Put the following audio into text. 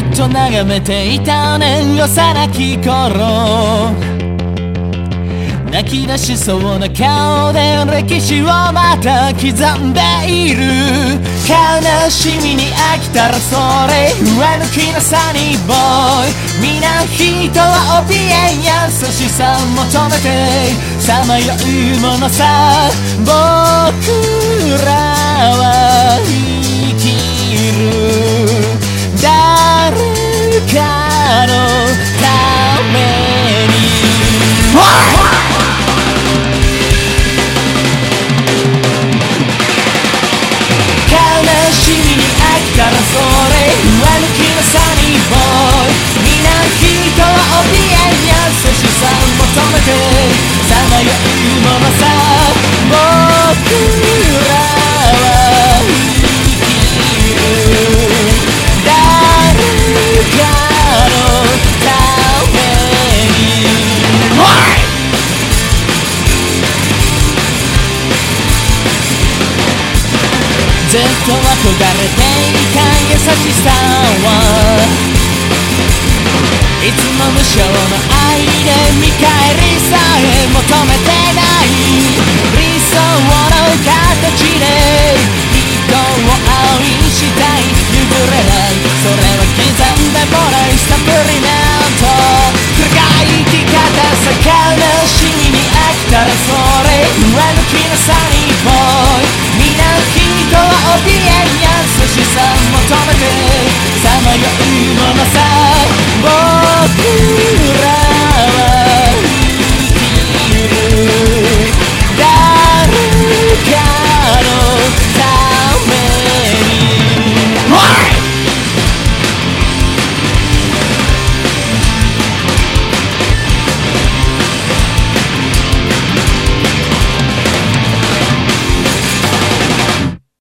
っと眺めていたね幼き頃。泣き出しそうな顔で歴史をまた刻んでいる。悲しみに飽きたらそれ上抜きのサニーボーイ。皆人は怯え優しさ求めてさまようものさ。僕のさ僕らは生きる誰かのために。ずっと憧れていた優しさはいつも無償の愛で見返りさ暗い生き方さ求めてさまようものさ僕ら